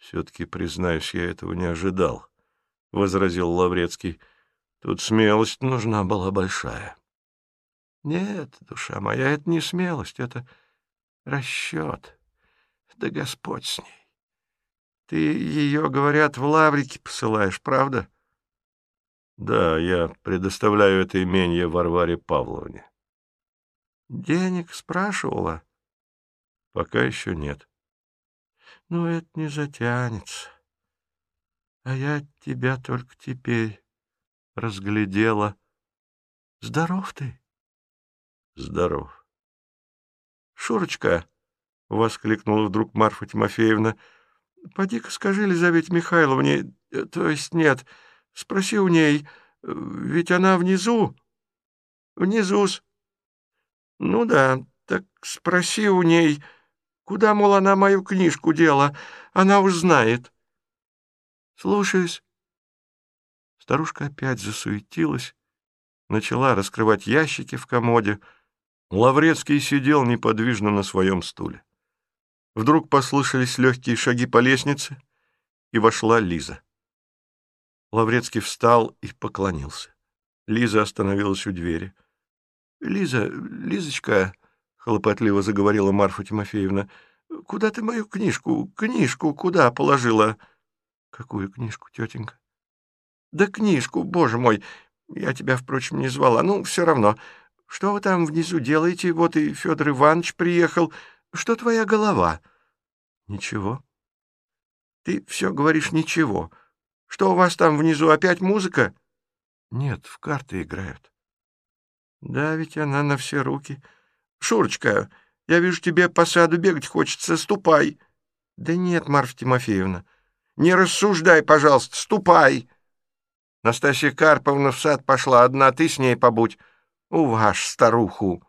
Все-таки, признаюсь, я этого не ожидал, — возразил Лаврецкий. Тут смелость нужна была большая. Нет, душа моя, это не смелость, это расчет. Да Господь с ней. Ты ее, говорят, в лаврики посылаешь, правда? Да, я предоставляю это имение Варваре Павловне. Денег спрашивала? Пока еще нет. Ну, это не затянется. А я тебя только теперь разглядела. Здоров ты? Здоров. Шурочка, — воскликнула вдруг Марфа Тимофеевна, — поди-ка скажи Елизавете Михайловне, э, то есть нет, спроси у ней, э, ведь она внизу. Внизу-с. Ну да, так спроси у ней... Куда, мол, она мою книжку дела? Она узнает. Слушаюсь. Старушка опять засуетилась, начала раскрывать ящики в комоде. Лаврецкий сидел неподвижно на своем стуле. Вдруг послышались легкие шаги по лестнице, и вошла Лиза. Лаврецкий встал и поклонился. Лиза остановилась у двери. — Лиза, Лизочка, — хлопотливо заговорила Марфа Тимофеевна. — Куда ты мою книжку, книжку куда положила? — Какую книжку, тетенька? — Да книжку, боже мой! Я тебя, впрочем, не звала. Ну, все равно. Что вы там внизу делаете? Вот и Федор Иванович приехал. Что твоя голова? — Ничего. — Ты все говоришь «ничего». Что у вас там внизу, опять музыка? — Нет, в карты играют. — Да, ведь она на все руки... Шурочка, я вижу, тебе по саду бегать хочется. Ступай. Да нет, Марфа Тимофеевна. Не рассуждай, пожалуйста, ступай. Настасья Карповна в сад пошла, одна ты с ней побудь. Уваж старуху.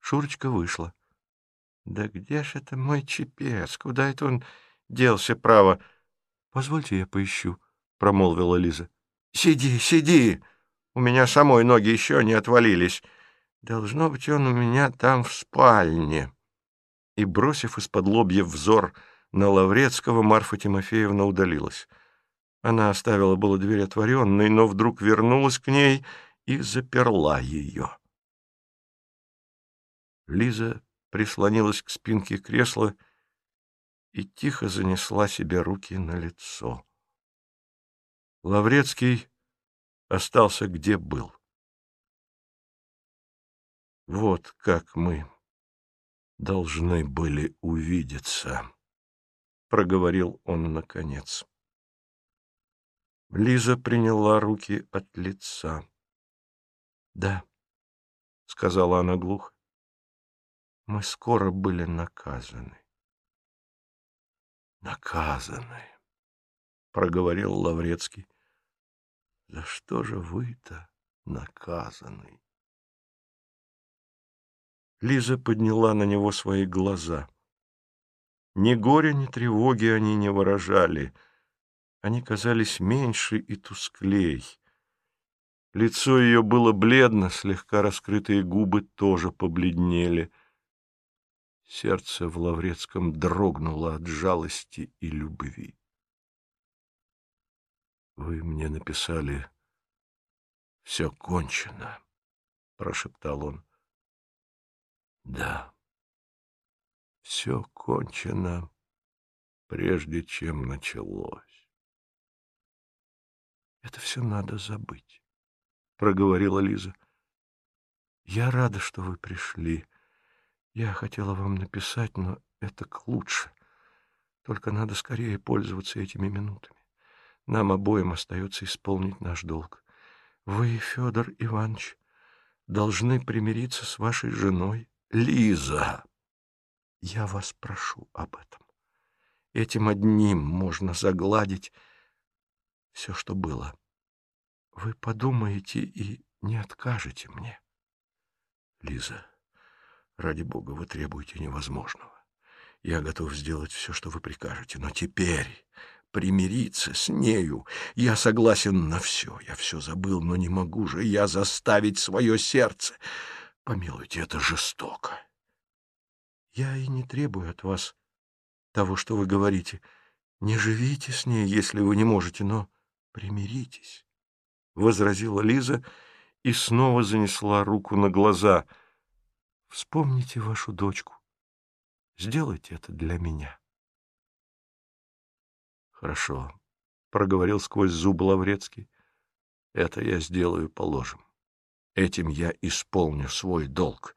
Шурочка вышла. Да где ж это мой чепец? Куда это он делся, право? Позвольте, я поищу, промолвила Лиза. Сиди, сиди. У меня самой ноги еще не отвалились. Должно быть, он у меня там в спальне. И, бросив из-под лобья взор на Лаврецкого, Марфа Тимофеевна удалилась. Она оставила было дверь отворенной, но вдруг вернулась к ней и заперла ее. Лиза прислонилась к спинке кресла и тихо занесла себе руки на лицо. Лаврецкий остался где был. Вот как мы должны были увидеться, — проговорил он наконец. Лиза приняла руки от лица. — Да, — сказала она глухо, — мы скоро были наказаны. — Наказаны, — проговорил Лаврецкий. — За что же вы-то наказаны? Лиза подняла на него свои глаза. Ни горя, ни тревоги они не выражали. Они казались меньше и тусклей. Лицо ее было бледно, слегка раскрытые губы тоже побледнели. Сердце в Лаврецком дрогнуло от жалости и любви. «Вы мне написали, все кончено», — прошептал он. Да, все кончено, прежде чем началось. Это все надо забыть, проговорила Лиза. Я рада, что вы пришли. Я хотела вам написать, но это к лучше. Только надо скорее пользоваться этими минутами. Нам обоим остается исполнить наш долг. Вы, Федор Иванович, должны примириться с вашей женой Лиза, я вас прошу об этом. Этим одним можно загладить все, что было. Вы подумаете и не откажете мне. Лиза, ради бога, вы требуете невозможного. Я готов сделать все, что вы прикажете, но теперь примириться с нею. Я согласен на все, я все забыл, но не могу же я заставить свое сердце Помилуйте, это жестоко. Я и не требую от вас того, что вы говорите. Не живите с ней, если вы не можете, но примиритесь, — возразила Лиза и снова занесла руку на глаза. Вспомните вашу дочку. Сделайте это для меня. Хорошо, — проговорил сквозь зубы Лаврецкий. Это я сделаю, положим. Этим я исполню свой долг.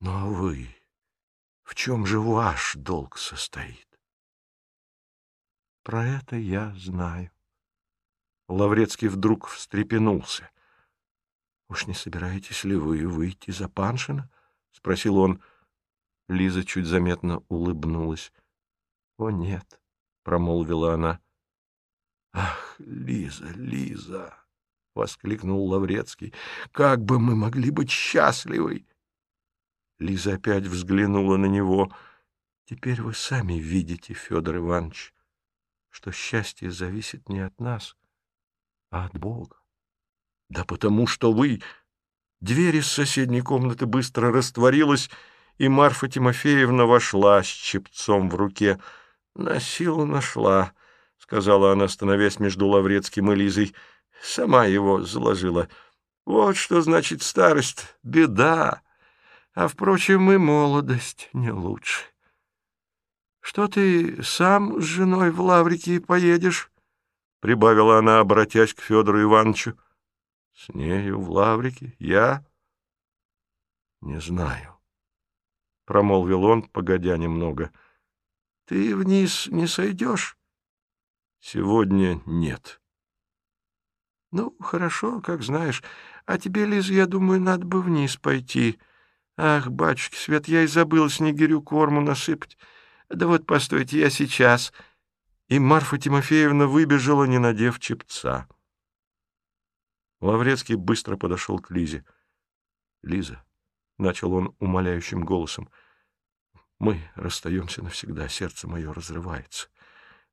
Но вы... В чем же ваш долг состоит? Про это я знаю. Лаврецкий вдруг встрепенулся. — Уж не собираетесь ли вы выйти за Паншина? — спросил он. Лиза чуть заметно улыбнулась. — О, нет, — промолвила она. — Ах, Лиза, Лиза! — воскликнул Лаврецкий. — Как бы мы могли быть счастливы! Лиза опять взглянула на него. — Теперь вы сами видите, Федор Иванович, что счастье зависит не от нас, а от Бога. — Да потому что вы... Дверь из соседней комнаты быстро растворилась, и Марфа Тимофеевна вошла с чепцом в руке. — На силу нашла, — сказала она, становясь между Лаврецким и Лизой. Сама его заложила. Вот что значит старость, беда. А, впрочем, и молодость не лучше. Что ты сам с женой в Лаврики поедешь? Прибавила она, обратясь к Федору Ивановичу. С нею в Лаврике? Я? Не знаю. Промолвил он, погодя немного. Ты вниз не сойдешь? Сегодня нет. Ну, хорошо, как знаешь. А тебе, Лиз, я думаю, надо бы вниз пойти. Ах, батюшки, Свет, я и забыл снегирю корму насыпать. Да вот, постойте, я сейчас. И Марфа Тимофеевна выбежала, не надев чепца. Лаврецкий быстро подошел к Лизе. — Лиза, — начал он умоляющим голосом, — мы расстаемся навсегда, сердце мое разрывается.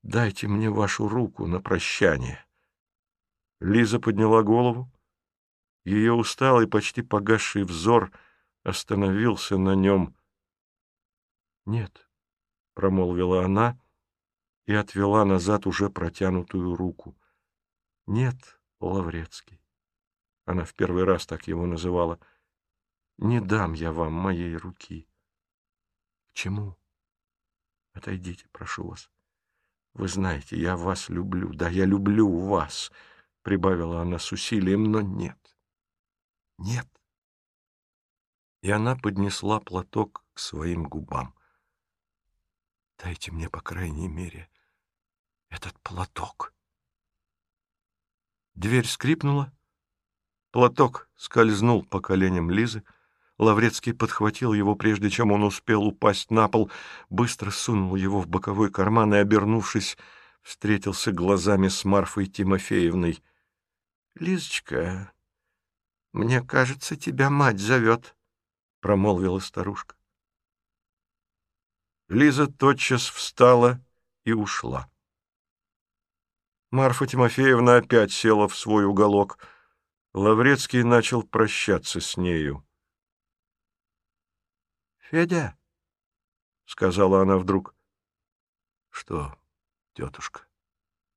Дайте мне вашу руку на прощание. Лиза подняла голову. Ее усталый, почти погасший взор остановился на нем. «Нет», — промолвила она и отвела назад уже протянутую руку. «Нет, Лаврецкий». Она в первый раз так его называла. «Не дам я вам моей руки». «К чему?» «Отойдите, прошу вас. Вы знаете, я вас люблю. Да, я люблю вас». — прибавила она с усилием, — но нет. Нет. И она поднесла платок к своим губам. Дайте мне, по крайней мере, этот платок. Дверь скрипнула. Платок скользнул по коленям Лизы. Лаврецкий подхватил его, прежде чем он успел упасть на пол, быстро сунул его в боковой карман и, обернувшись, встретился глазами с Марфой Тимофеевной. — Лизочка, мне кажется, тебя мать зовет, — промолвила старушка. Лиза тотчас встала и ушла. Марфа Тимофеевна опять села в свой уголок. Лаврецкий начал прощаться с нею. — Федя, — сказала она вдруг. — Что, тетушка?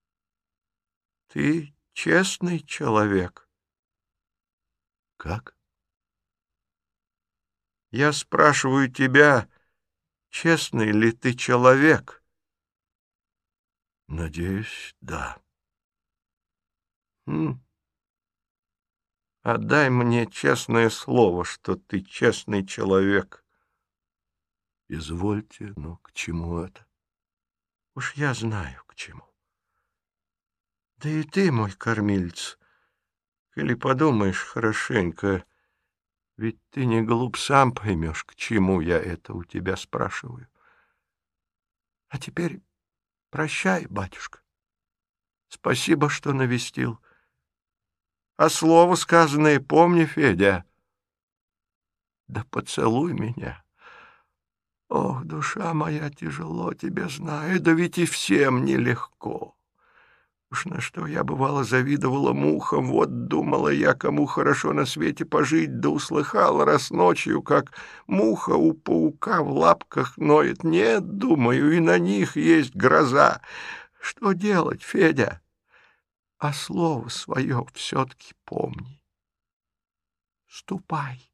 — Ты честный человек. Как? Я спрашиваю тебя, честный ли ты человек? Надеюсь, да. Хм. Отдай мне честное слово, что ты честный человек. Извольте, но к чему это? Уж я знаю, к чему. Да и ты, мой кормилец, или подумаешь хорошенько, ведь ты не глуп, сам поймешь, к чему я это у тебя спрашиваю. А теперь прощай, батюшка. Спасибо, что навестил. А слово сказанное помни, Федя. Да поцелуй меня. Ох, душа моя, тяжело тебе знаю, да ведь и всем нелегко. Уж на что я, бывало, завидовала мухам, вот думала я, кому хорошо на свете пожить, да услыхала раз ночью, как муха у паука в лапках ноет. Нет, думаю, и на них есть гроза. Что делать, Федя? А слово свое все-таки помни. Ступай.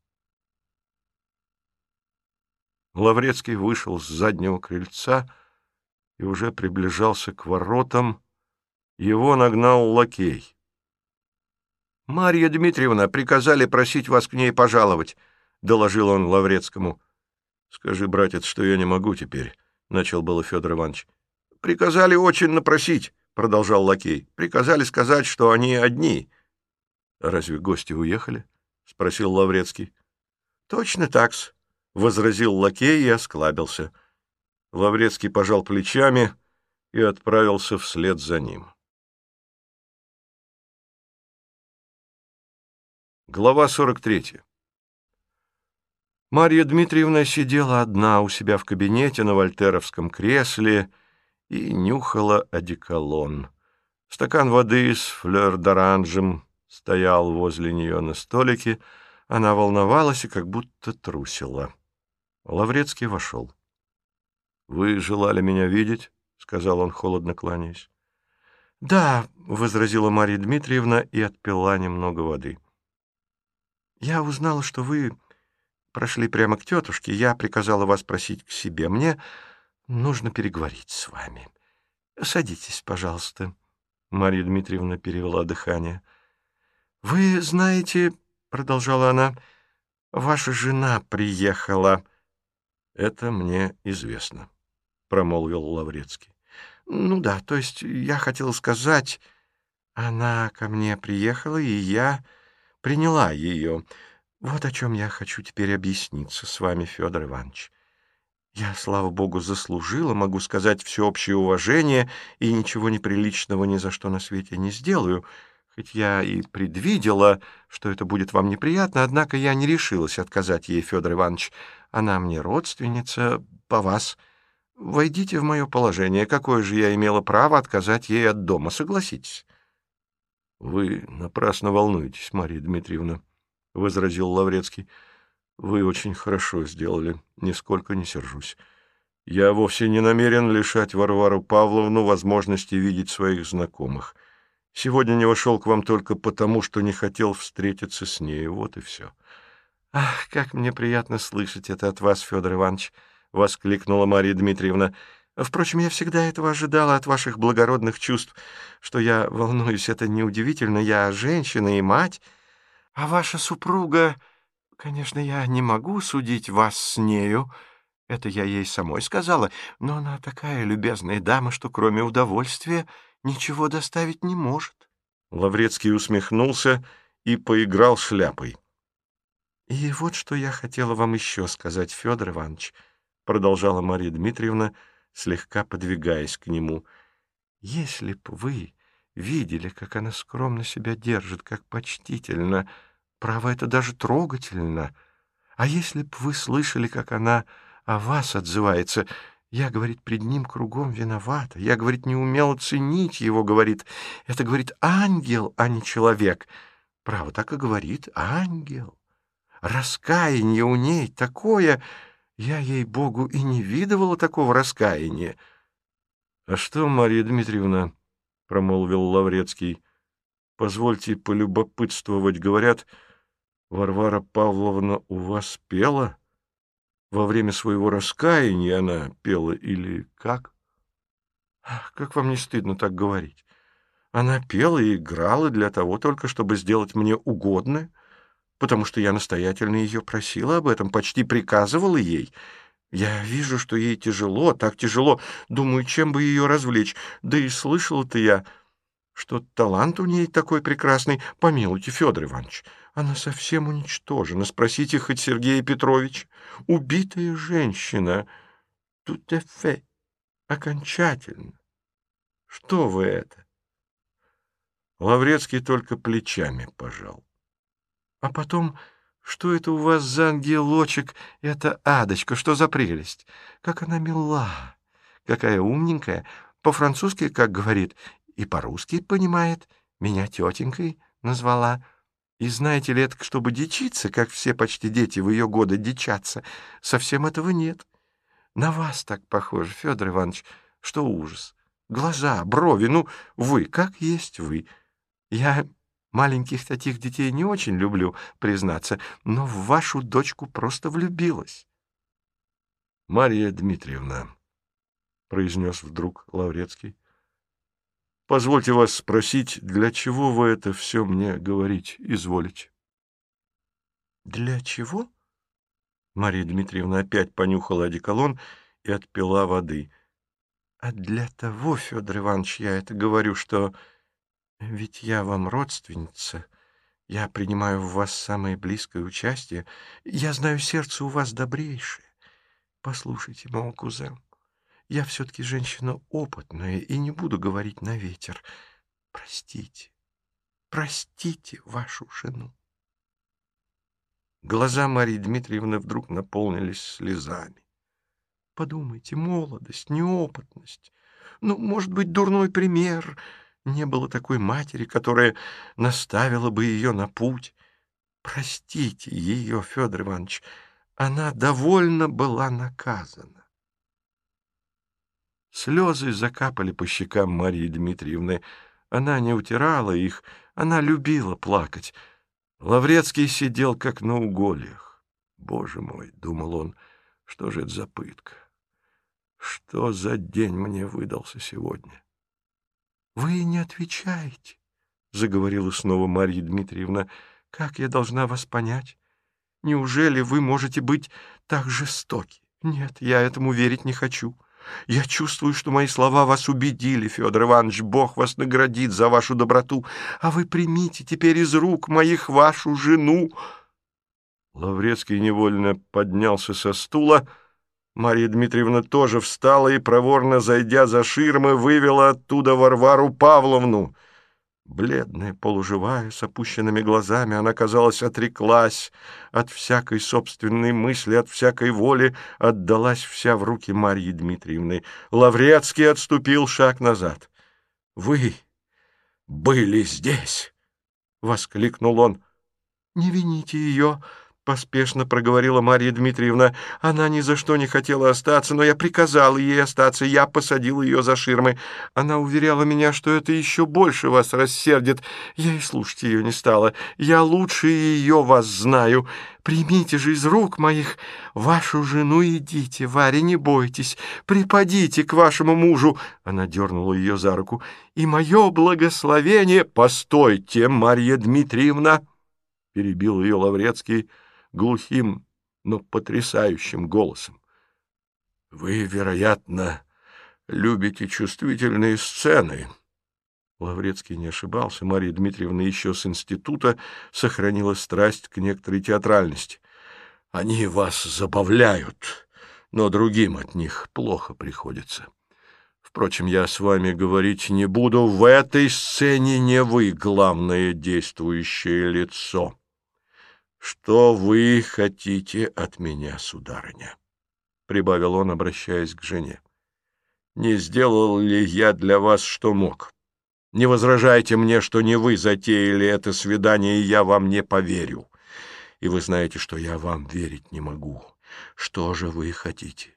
Лаврецкий вышел с заднего крыльца и уже приближался к воротам. Его нагнал лакей. — Марья Дмитриевна, приказали просить вас к ней пожаловать, — доложил он Лаврецкому. — Скажи, братец, что я не могу теперь, — начал было Федор Иванович. — Приказали очень напросить, — продолжал лакей. — Приказали сказать, что они одни. — Разве гости уехали? —— спросил Лаврецкий. — Точно так-с, — возразил лакей и осклабился. Лаврецкий пожал плечами и отправился вслед за ним. Глава 43 Марья Дмитриевна сидела одна у себя в кабинете на вольтеровском кресле и нюхала одеколон. Стакан воды с флёр-д'оранжем стоял возле нее на столике. Она волновалась и как будто трусила. Лаврецкий вошел. — Вы желали меня видеть? — сказал он, холодно кланяясь. — Да, — возразила Марья Дмитриевна и отпила немного воды. — Я узнала, что вы прошли прямо к тетушке. Я приказала вас просить к себе. Мне нужно переговорить с вами. Садитесь, пожалуйста. Марья Дмитриевна перевела дыхание. — «Вы знаете, — продолжала она, — ваша жена приехала». «Это мне известно», — промолвил Лаврецкий. «Ну да, то есть я хотел сказать, она ко мне приехала, и я приняла ее. Вот о чем я хочу теперь объясниться с вами, Федор Иванович. Я, слава богу, заслужила, могу сказать, всеобщее уважение, и ничего неприличного ни за что на свете не сделаю». Хоть я и предвидела, что это будет вам неприятно, однако я не решилась отказать ей, Федор Иванович. Она мне родственница, по вас. Войдите в мое положение. Какое же я имела право отказать ей от дома, согласитесь? — Вы напрасно волнуетесь, Мария Дмитриевна, — возразил Лаврецкий. — Вы очень хорошо сделали, нисколько не сержусь. Я вовсе не намерен лишать Варвару Павловну возможности видеть своих знакомых — Сегодня не вошел к вам только потому, что не хотел встретиться с ней. Вот и все. — Ах, как мне приятно слышать это от вас, Федор Иванович! — воскликнула Мария Дмитриевна. — Впрочем, я всегда этого ожидала от ваших благородных чувств. Что я волнуюсь, это неудивительно. Я женщина и мать. А ваша супруга... Конечно, я не могу судить вас с нею. Это я ей самой сказала. Но она такая любезная дама, что кроме удовольствия ничего доставить не может. Лаврецкий усмехнулся и поиграл шляпой. — И вот что я хотела вам еще сказать, Федор Иванович, — продолжала Мария Дмитриевна, слегка подвигаясь к нему. — Если б вы видели, как она скромно себя держит, как почтительно, право, это даже трогательно. А если б вы слышали, как она о вас отзывается, я, говорит, пред ним кругом виновата. Я, говорит, не умела ценить его, говорит. Это, говорит, ангел, а не человек. Право, так и говорит, ангел. Раскаяние у ней такое... Я, ей-богу, и не видывала такого раскаяния. — А что, Мария Дмитриевна, — промолвил Лаврецкий, — позвольте полюбопытствовать, говорят, Варвара Павловна у вас пела? — во время своего раскаяния она пела или как? Как вам не стыдно так говорить? Она пела и играла для того только, чтобы сделать мне угодное, потому что я настоятельно ее просила об этом, почти приказывала ей. Я вижу, что ей тяжело, так тяжело. Думаю, чем бы ее развлечь. Да и слышала-то я, что талант у ней такой прекрасный. Помилуйте, Федор Иванович, она совсем уничтожена. Спросите хоть Сергея Петровича. Убитая женщина. Тут эфе. Окончательно. Что вы это? Лаврецкий только плечами пожал. А потом, что это у вас за ангелочек, это Адочка, что за прелесть? Как она мила, какая умненькая, по-французски, как говорит, и по-русски понимает, меня тетенькой назвала. И знаете ли, чтобы дичиться, как все почти дети в ее годы дичатся, совсем этого нет. На вас так похоже, Федор Иванович, что ужас. глаза, брови, ну, вы, как есть вы. Я маленьких таких детей не очень люблю, признаться, но в вашу дочку просто влюбилась. — Мария Дмитриевна, — произнес вдруг Лаврецкий, — позвольте вас спросить, для чего вы это все мне говорить изволите? — Для чего? Мария Дмитриевна опять понюхала одеколон и отпила воды. — А для того, Федор Иванович, я это говорю, что... Ведь я вам родственница, я принимаю в вас самое близкое участие, я знаю, сердце у вас добрейшее. Послушайте, мой кузен, я все-таки женщина опытная и не буду говорить на ветер. Простите, простите вашу жену. Глаза Марии Дмитриевны вдруг наполнились слезами. Подумайте, молодость, неопытность, ну, может быть, дурной пример — не было такой матери, которая наставила бы ее на путь. Простите ее, Федор Иванович, она довольно была наказана. Слезы закапали по щекам Марии Дмитриевны. Она не утирала их, она любила плакать. Лаврецкий сидел как на угольях. «Боже мой!» — думал он, — «что же это за пытка? Что за день мне выдался сегодня?» «Вы не отвечаете», — заговорила снова Марья Дмитриевна. «Как я должна вас понять? Неужели вы можете быть так жестоки? Нет, я этому верить не хочу. Я чувствую, что мои слова вас убедили, Федор Иванович. Бог вас наградит за вашу доброту. А вы примите теперь из рук моих вашу жену». Лаврецкий невольно поднялся со стула, — Марья Дмитриевна тоже встала и, проворно зайдя за ширмы, вывела оттуда Варвару Павловну. Бледная, полуживая, с опущенными глазами, она, казалось, отреклась от всякой собственной мысли, от всякой воли, отдалась вся в руки Марьи Дмитриевны. Лаврецкий отступил шаг назад. — Вы были здесь! — воскликнул он. — Не вините ее! Поспешно проговорила Марья Дмитриевна. Она ни за что не хотела остаться, но я приказала ей остаться. Я посадил ее за ширмы. Она уверяла меня, что это еще больше вас рассердит. Я и слушать ее не стала. Я лучше ее вас знаю. Примите же из рук моих вашу жену идите, Варя, не бойтесь. Припадите к вашему мужу. Она дернула ее за руку. И мое благословение... Постойте, Марья Дмитриевна, перебил ее Лаврецкий, — глухим, но потрясающим голосом. «Вы, вероятно, любите чувствительные сцены». Лаврецкий не ошибался. Мария Дмитриевна еще с института сохранила страсть к некоторой театральности. «Они вас забавляют, но другим от них плохо приходится». Впрочем, я с вами говорить не буду. В этой сцене не вы главное действующее лицо. «Что вы хотите от меня, сударыня?» — прибавил он, обращаясь к жене. «Не сделал ли я для вас, что мог? Не возражайте мне, что не вы затеяли это свидание, и я вам не поверю. И вы знаете, что я вам верить не могу. Что же вы хотите?»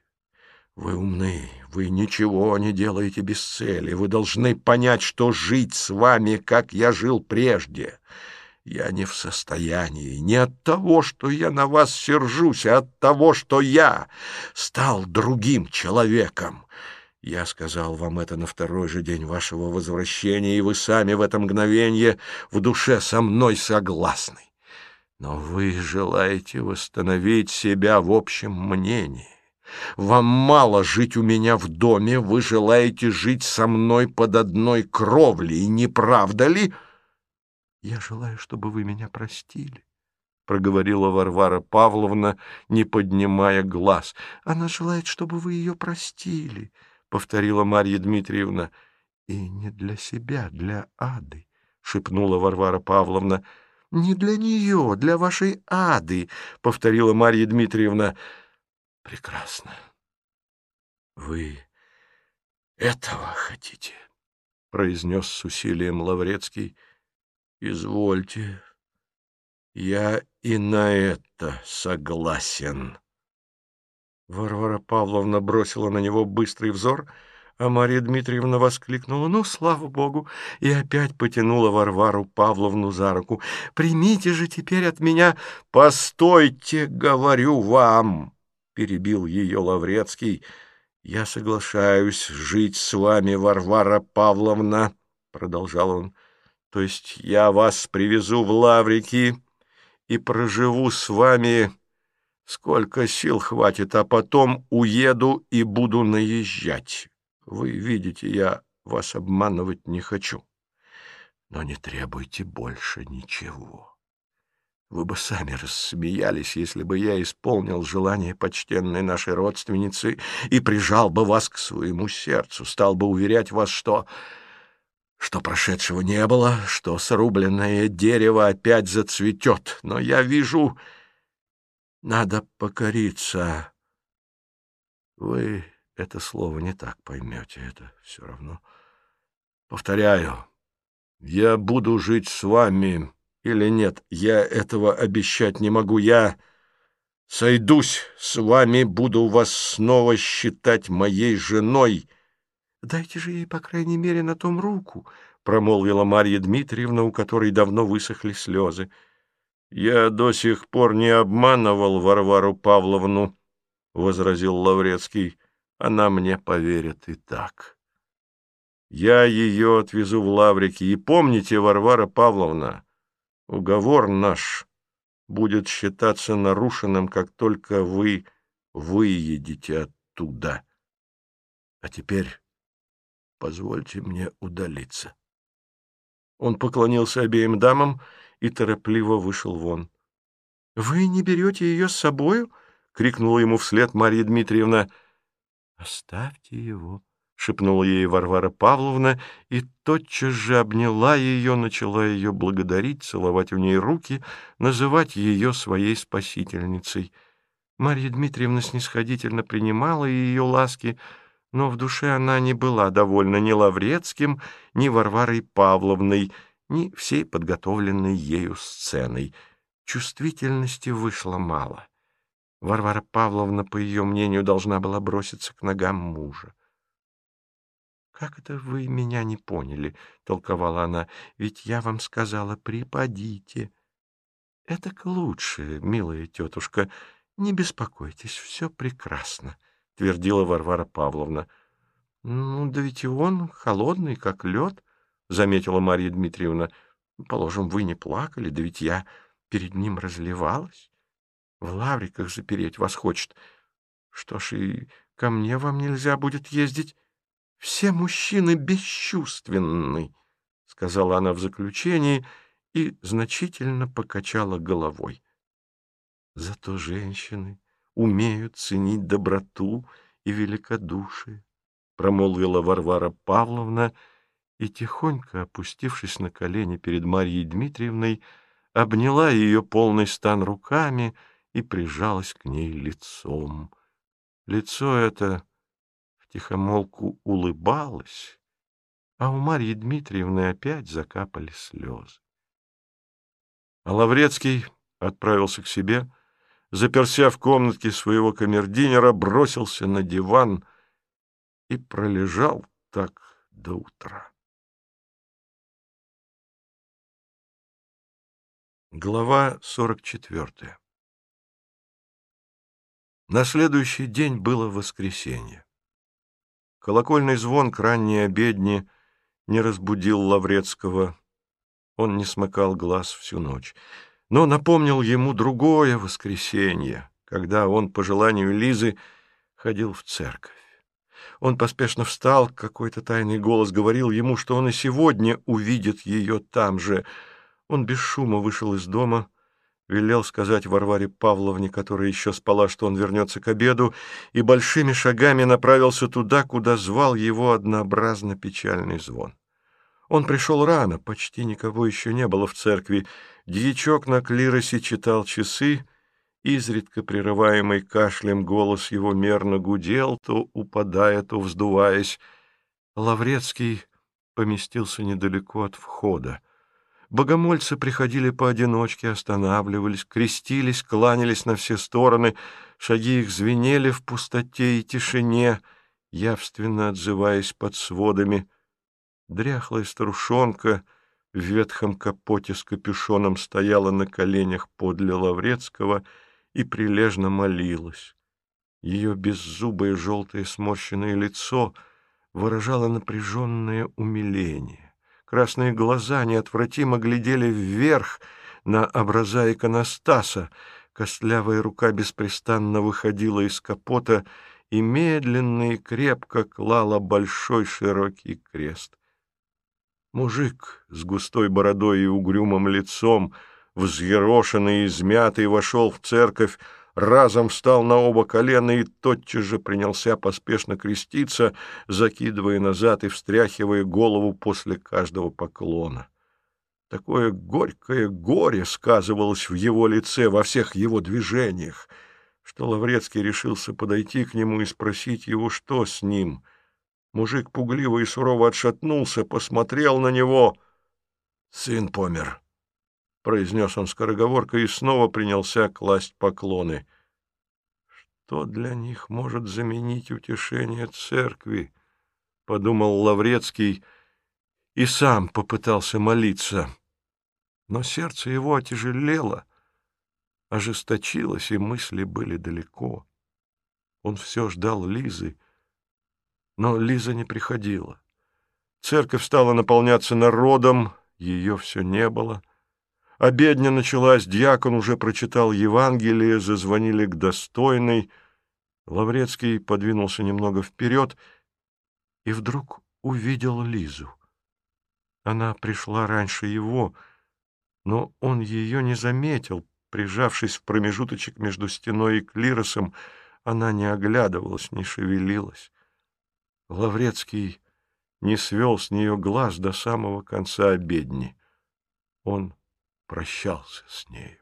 Вы умны, вы ничего не делаете без цели. Вы должны понять, что жить с вами, как я жил прежде, я не в состоянии не от того, что я на вас сержусь, а от того, что я стал другим человеком. Я сказал вам это на второй же день вашего возвращения, и вы сами в это мгновение в душе со мной согласны. Но вы желаете восстановить себя в общем мнении. Вам мало жить у меня в доме, вы желаете жить со мной под одной кровлей, не правда ли?» «Я желаю, чтобы вы меня простили», — проговорила Варвара Павловна, не поднимая глаз. «Она желает, чтобы вы ее простили», — повторила Марья Дмитриевна. «И не для себя, для Ады», — шепнула Варвара Павловна. «Не для нее, для вашей Ады», — повторила Марья Дмитриевна. «Прекрасно. Вы этого хотите?» — произнес с усилием Лаврецкий. Извольте, я и на это согласен. Варвара Павловна бросила на него быстрый взор, А Мария Дмитриевна воскликнула «Ну, слава Богу!» и опять потянула Варвару Павловну за руку. «Примите же теперь от меня...» «Постойте, говорю вам!» — перебил ее Лаврецкий. «Я соглашаюсь жить с вами, Варвара Павловна», — продолжал он. «То есть я вас привезу в Лаврики и проживу с вами...» Сколько сил хватит, а потом уеду и буду наезжать. Вы видите, я вас обманывать не хочу. Но не требуйте больше ничего. Вы бы сами рассмеялись, если бы я исполнил желание почтенной нашей родственницы и прижал бы вас к своему сердцу, стал бы уверять вас, что... что прошедшего не было, что срубленное дерево опять зацветет. Но я вижу, надо покориться. Вы это слово не так поймете, это все равно. Повторяю, я буду жить с вами или нет, я этого обещать не могу. Я сойдусь с вами, буду вас снова считать моей женой. Дайте же ей, по крайней мере, на том руку, — промолвила Марья Дмитриевна, у которой давно высохли слезы. Я до сих пор не обманывал Варвару Павловну, — возразил Лаврецкий. Она мне поверит и так. Я ее отвезу в Лаврики. И помните, Варвара Павловна, уговор наш будет считаться нарушенным, как только вы выедете оттуда. А теперь позвольте мне удалиться. Он поклонился обеим дамам и торопливо вышел вон. — Вы не берете ее с собою? — крикнула ему вслед Марья Дмитриевна. — «Оставьте его», — шепнула ей Варвара Павловна, и тотчас же обняла ее, начала ее благодарить, целовать у ней руки, называть ее своей спасительницей. Марья Дмитриевна снисходительно принимала ее ласки, но в душе она не была довольна ни Лаврецким, ни Варварой Павловной, ни всей подготовленной ею сценой. Чувствительности вышло мало. Варвара Павловна, по ее мнению, должна была броситься к ногам мужа. «Как это вы меня не поняли?» — толковала она. «Ведь я вам сказала, припадите». «Это к лучше, милая тетушка. Не беспокойтесь, все прекрасно», — твердила Варвара Павловна. «Ну, да ведь и он холодный, как лед», — заметила Марья Дмитриевна. «Положим, вы не плакали, да ведь я перед ним разливалась». В лавриках запереть вас хочет. Что ж, и ко мне вам нельзя будет ездить. Все мужчины бесчувственны, — сказала она в заключении и значительно покачала головой. Зато женщины умеют ценить доброту и великодушие, — промолвила Варвара Павловна и, тихонько опустившись на колени перед Марьей Дмитриевной, обняла ее полный стан руками — и прижалась к ней лицом. Лицо это втихомолку улыбалось, а у Марьи Дмитриевны опять закапали слезы. А Лаврецкий отправился к себе, заперся в комнатке своего камердинера, бросился на диван и пролежал так до утра. Глава сорок четвертая на следующий день было воскресенье. Колокольный звон к ранней обедне не разбудил Лаврецкого. Он не смыкал глаз всю ночь. Но напомнил ему другое воскресенье, когда он, по желанию Лизы, ходил в церковь. Он поспешно встал, какой-то тайный голос говорил ему, что он и сегодня увидит ее там же. Он без шума вышел из дома, велел сказать Варваре Павловне, которая еще спала, что он вернется к обеду, и большими шагами направился туда, куда звал его однообразно печальный звон. Он пришел рано, почти никого еще не было в церкви. Дьячок на клиросе читал часы, изредка прерываемый кашлем голос его мерно гудел, то упадая, то вздуваясь. Лаврецкий поместился недалеко от входа. Богомольцы приходили поодиночке, останавливались, крестились, кланялись на все стороны, шаги их звенели в пустоте и тишине, явственно отзываясь под сводами. Дряхлая старушонка в ветхом капоте с капюшоном стояла на коленях подле Лаврецкого и прилежно молилась. Ее беззубое желтое сморщенное лицо выражало напряженное умиление. Красные глаза неотвратимо глядели вверх на образа иконостаса, костлявая рука беспрестанно выходила из капота и медленно и крепко клала большой широкий крест. Мужик с густой бородой и угрюмым лицом, взъерошенный и измятый, вошел в церковь, разом встал на оба колена и тотчас же принялся поспешно креститься, закидывая назад и встряхивая голову после каждого поклона. Такое горькое горе сказывалось в его лице, во всех его движениях, что Лаврецкий решился подойти к нему и спросить его, что с ним — Мужик пугливо и сурово отшатнулся, посмотрел на него. «Сын помер», — произнес он скороговоркой и снова принялся класть поклоны. «Что для них может заменить утешение церкви?» — подумал Лаврецкий и сам попытался молиться. Но сердце его отяжелело, ожесточилось, и мысли были далеко. Он все ждал Лизы, но Лиза не приходила. Церковь стала наполняться народом, ее все не было. Обедня началась, дьякон уже прочитал Евангелие, зазвонили к достойной. Лаврецкий подвинулся немного вперед и вдруг увидел Лизу. Она пришла раньше его, но он ее не заметил. Прижавшись в промежуточек между стеной и клиросом, она не оглядывалась, не шевелилась. Лаврецкий не свел с нее глаз до самого конца обедни. Он прощался с нею.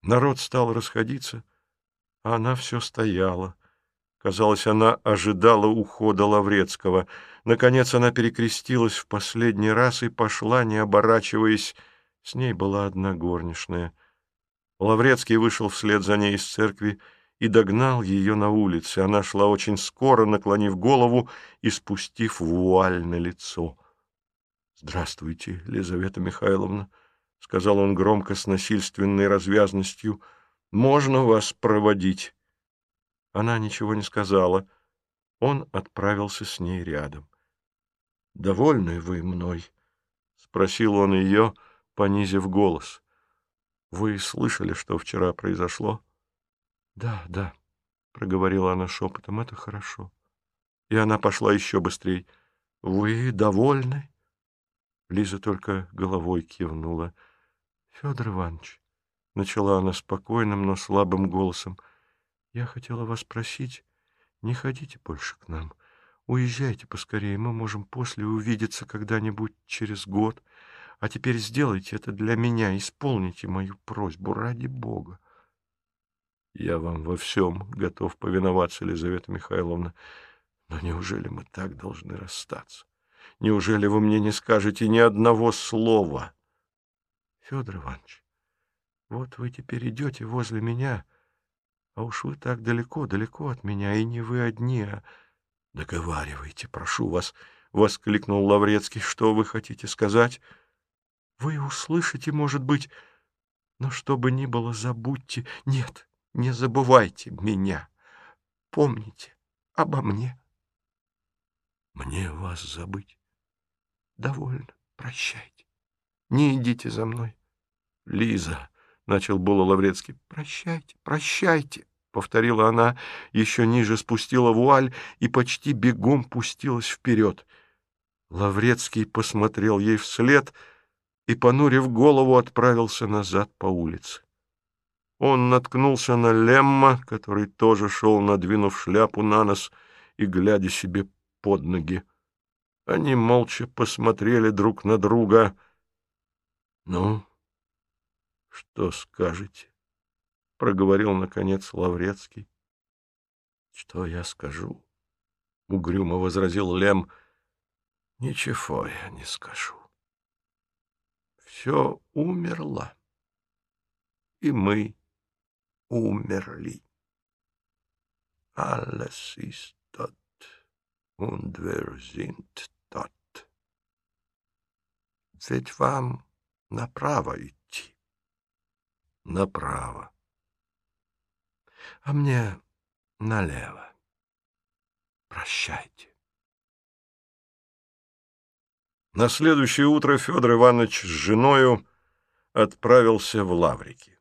Народ стал расходиться, а она все стояла. Казалось, она ожидала ухода Лаврецкого. Наконец она перекрестилась в последний раз и пошла, не оборачиваясь. С ней была одна горничная. Лаврецкий вышел вслед за ней из церкви и догнал ее на улице. Она шла очень скоро, наклонив голову и спустив вуаль на лицо. «Здравствуйте, Лизавета Михайловна», — сказал он громко с насильственной развязностью. «Можно вас проводить?» Она ничего не сказала. Он отправился с ней рядом. «Довольны вы мной?» — спросил он ее, понизив голос. «Вы слышали, что вчера произошло?» Да, да, проговорила она шепотом, это хорошо. И она пошла еще быстрее. Вы довольны? Лиза только головой кивнула. Федор Иванович, начала она спокойным, но слабым голосом, я хотела вас спросить, не ходите больше к нам. Уезжайте поскорее, мы можем после увидеться когда-нибудь через год. А теперь сделайте это для меня, исполните мою просьбу ради Бога. Я вам во всем готов повиноваться, Елизавета Михайловна. Но неужели мы так должны расстаться? Неужели вы мне не скажете ни одного слова? Федор Иванович, вот вы теперь идете возле меня, а уж вы так далеко, далеко от меня, и не вы одни, а... Договаривайте, прошу вас, — воскликнул Лаврецкий. Что вы хотите сказать? Вы услышите, может быть, но что бы ни было, забудьте. Нет, не забывайте меня. Помните обо мне. Мне вас забыть? Довольно. Прощайте. Не идите за мной. Лиза, — начал было Лаврецкий, — прощайте, прощайте, — повторила она, еще ниже спустила вуаль и почти бегом пустилась вперед. Лаврецкий посмотрел ей вслед и, понурив голову, отправился назад по улице. Он наткнулся на Лемма, который тоже шел, надвинув шляпу на нос и глядя себе под ноги. Они молча посмотрели друг на друга. — Ну, что скажете? — проговорил, наконец, Лаврецкий. — Что я скажу? — угрюмо возразил Лем. — Ничего я не скажу. Все умерло, и мы умерли. Alles ist tot, und wir sind tot. Ведь вам направо идти. Направо. А мне налево. Прощайте. На следующее утро Федор Иванович с женою отправился в Лаврики.